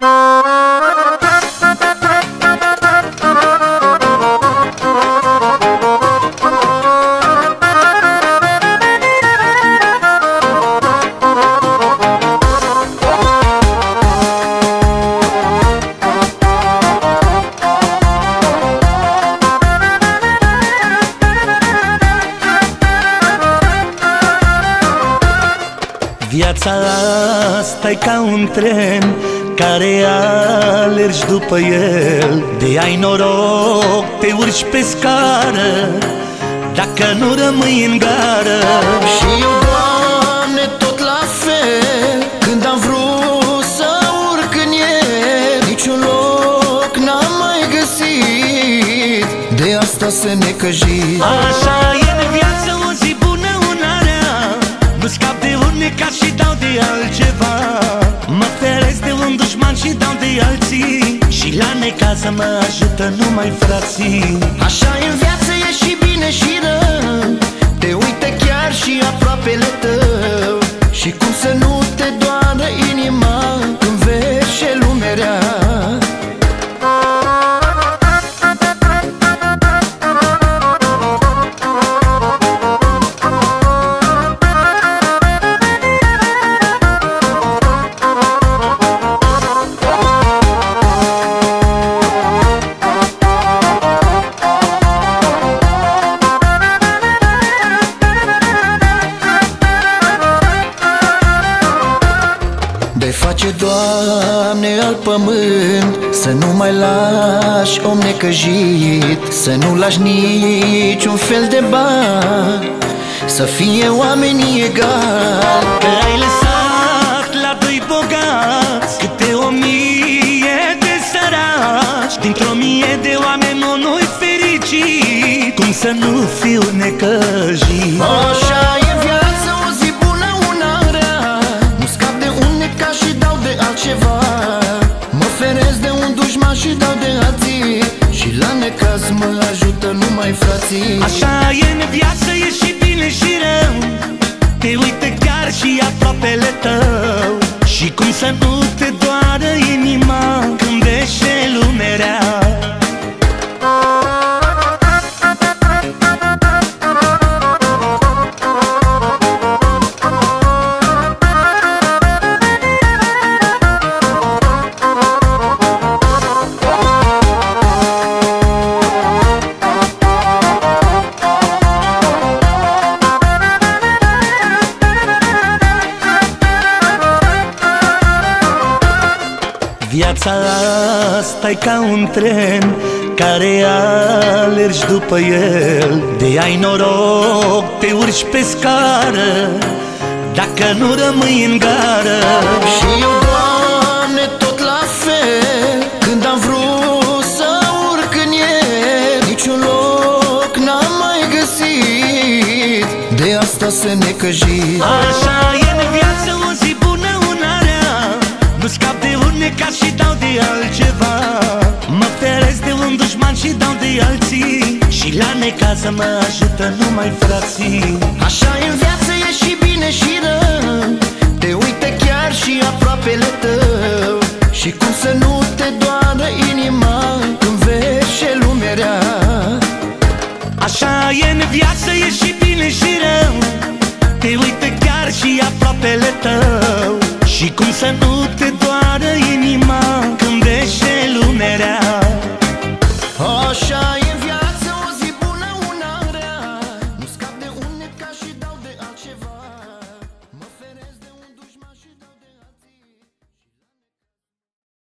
Viața asta e ca un tren care alergi după el. De ai noroc, te urci pe scară Dacă nu rămâi în gară. Și eu, Doamne, tot la fel Când am vrut să urc în el Niciun loc n-am mai găsit. De asta se necăjit Așa Și la necaz mă ajută numai frații. Așa în viață e și bine și rău. Te uite chiar și aproapele tău De face, Doamne, al pământ Să nu mai lași om necăjit Să nu lași niciun fel de bani Să fie oamenii egali. Că ai lăsat la doi bogați Câte o mie de săraci. Dintr-o mie de oameni unul fericit Cum să nu fiu necăjit. Așa altceva Mă feresc de un dușman și dau de alții. Și la necaz mă ajută numai frații. Așa e în viață, e și bine și rău. Te uite chiar și aproapele tău. Și cum să nu te doară inima Viața asta e ca un tren care alergi după el. De ai noroc, te urci pe scară Dacă nu rămâi în gară. Și eu, Doamne, tot la fel Când am vrut să urc în el Niciun loc n-am mai găsit. De asta se necăjit Așa Și la necaz mă ajută numai frații. Așa în viață e și bine și rău. Te uite chiar și aproapele tău. Și cum să nu te doară inima Când vezi ce lume rea. Așa e în viață, e și bine și rău. Te uite chiar și aproapele tău. Și cum să nu te doară inima Când